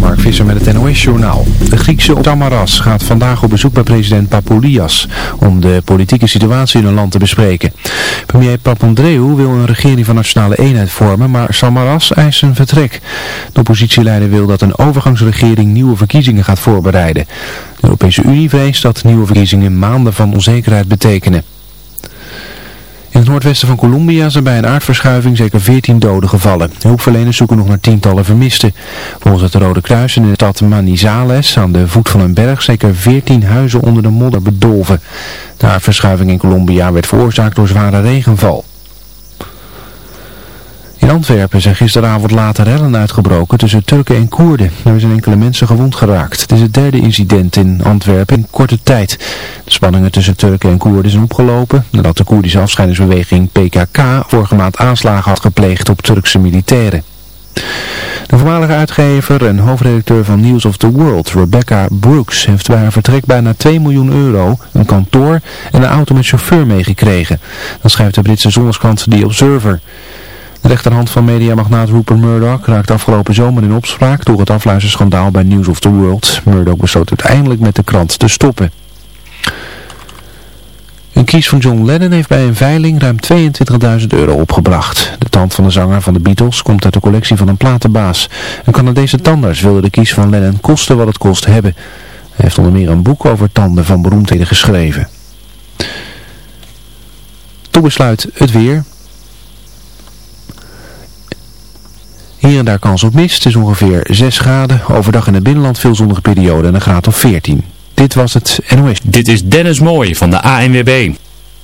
Mark Visser met het NOS-journaal. De Griekse Tamaras gaat vandaag op bezoek bij president Papoulias om de politieke situatie in een land te bespreken. Premier Papandreou wil een regering van nationale eenheid vormen, maar Samaras eist zijn vertrek. De oppositieleider wil dat een overgangsregering nieuwe verkiezingen gaat voorbereiden. De Europese Unie vreest dat nieuwe verkiezingen maanden van onzekerheid betekenen. In het noordwesten van Colombia zijn bij een aardverschuiving zeker 14 doden gevallen. Hulpverleners zoeken nog naar tientallen vermisten. Volgens het Rode Kruis in de stad Manizales aan de voet van een berg zeker 14 huizen onder de modder bedolven. De aardverschuiving in Colombia werd veroorzaakt door zware regenval. In Antwerpen zijn gisteravond later rellen uitgebroken tussen Turken en Koerden. Er zijn enkele mensen gewond geraakt. Het is het derde incident in Antwerpen in korte tijd. De spanningen tussen Turken en Koerden zijn opgelopen nadat de Koerdische afscheidingsbeweging PKK vorige maand aanslagen had gepleegd op Turkse militairen. De voormalige uitgever en hoofdredacteur van News of the World, Rebecca Brooks, heeft bij haar vertrek bijna 2 miljoen euro, een kantoor en een auto met chauffeur meegekregen. Dat schrijft de Britse zondagskrant The Observer. De rechterhand van mediamagnaat Rupert Murdoch raakte afgelopen zomer in opspraak door het afluisterschandaal bij News of the World. Murdoch besloot uiteindelijk met de krant te stoppen. Een kies van John Lennon heeft bij een veiling ruim 22.000 euro opgebracht. De tand van de zanger van de Beatles komt uit de collectie van een platenbaas. Een Canadese tandarts wilde de kies van Lennon kosten wat het kost hebben. Hij heeft onder meer een boek over tanden van beroemdheden geschreven. Toe besluit het weer. Hier en daar kans op mist. Het is ongeveer 6 graden. Overdag in het binnenland veel zonnige periode en een graad of 14. Dit was het NOS. Dit is Dennis Mooij van de ANWB.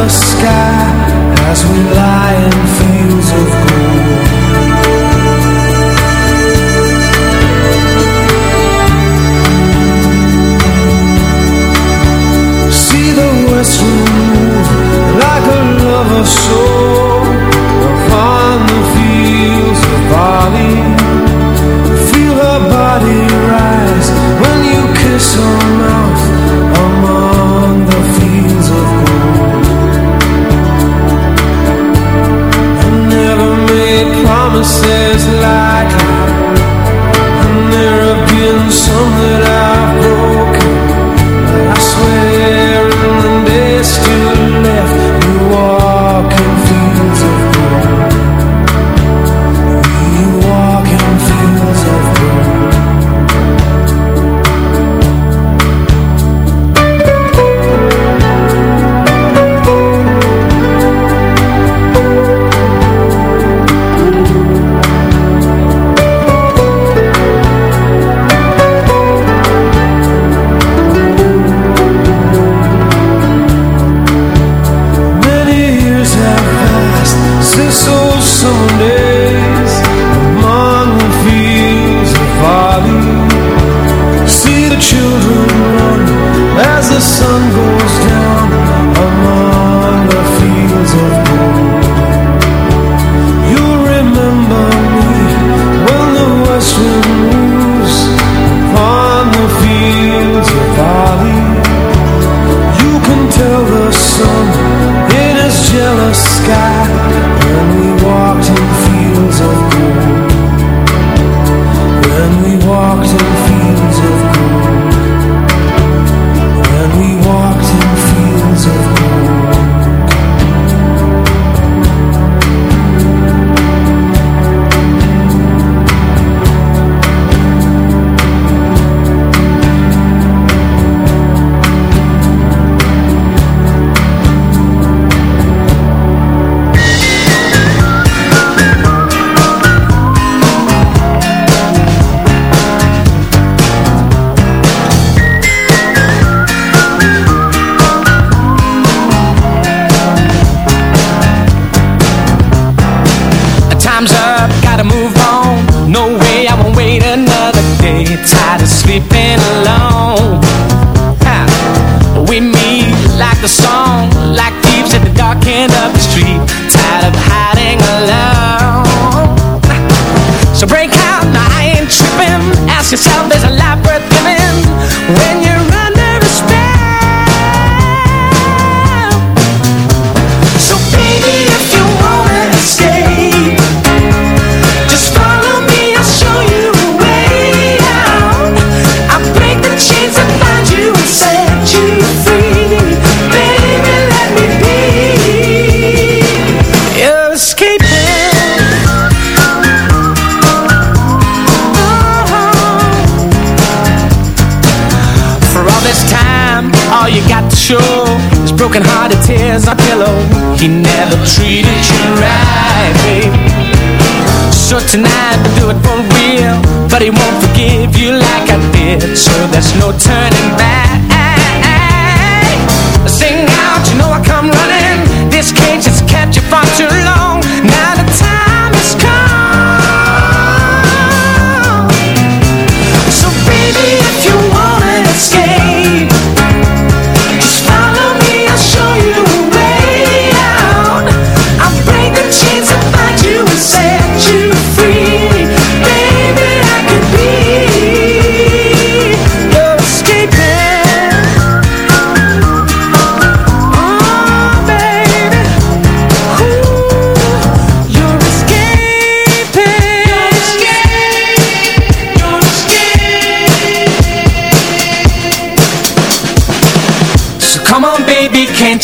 Never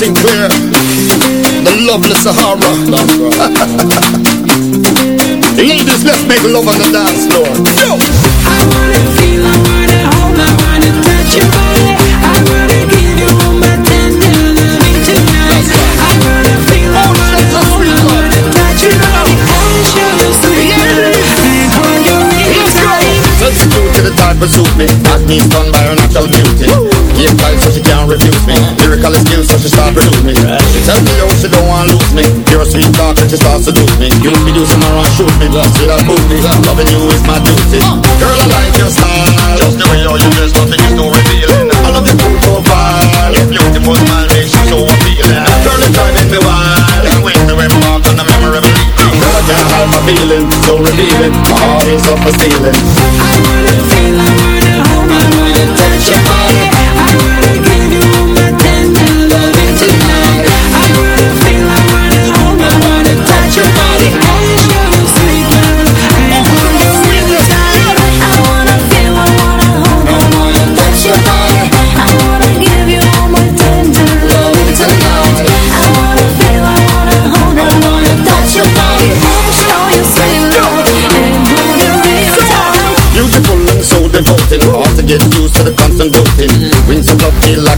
Sinclair, the lovely Sahara. Ladies, let's make love on the dance floor. Go! I wanna feel, I wanna hold, I wanna touch your body. I wanna give you all my tender loving tonight. I wanna feel, I wanna hold, I wanna touch your body. And show you sweet love. And you real tight. Let's go to the type of suit me. Done by her natural beauty. Game tight so she can't refuse me. Lyrical skills so she start produce me. Tell me how she don't want lose me. You're sweet talk and she starts to seduce me. You be using her and shoot me. Booty. Loving you is my duty. Girl, I like your style. Just the way you dress, nothing is no revealing. I love your cool profile. Your beautiful smile makes you so appealing. Girl, it's driving me wild. Can't wait to embark on a memorable. Girl, I can't hide my feeling. So revealing. My heart is up for stealing. I wanna feel, I wanna hold, I wanna touch your body. I wanna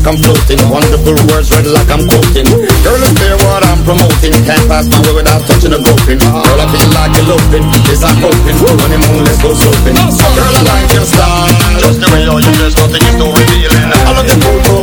like I'm floating. Wonderful words read like I'm quoting. Girl, it's clear what I'm promoting. Can't pass my way without touching a groping. Girl, I feel like eloping Is I'm hoping? Honeymoon, let's go sloping Girl, I like your style. Just the way you dress, nothing is no revealing I love your cool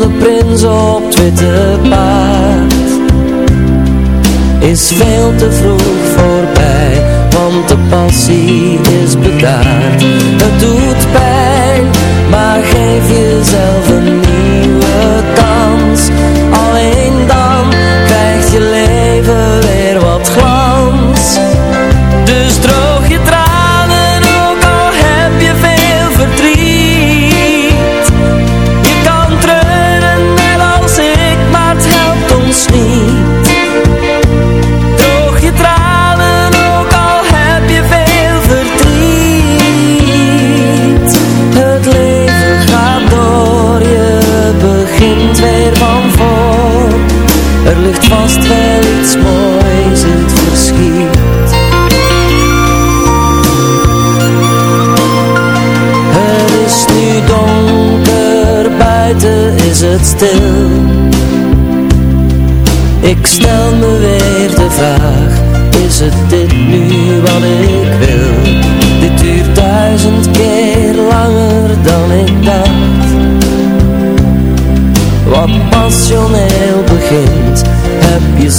de prins op witte paard. Is veel te vroeg voorbij Want de passie is bedaard. Het doet pijn, maar geef jezelf Als wel iets moois in het verschiet. Het is nu donker, buiten is het stil. Ik stel me weer de vraag, is het dit nu wat is?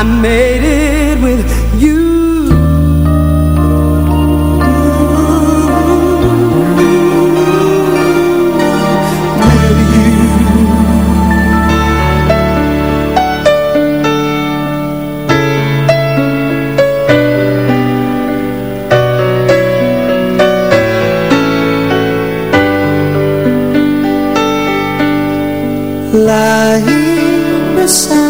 I made it with you. lying beside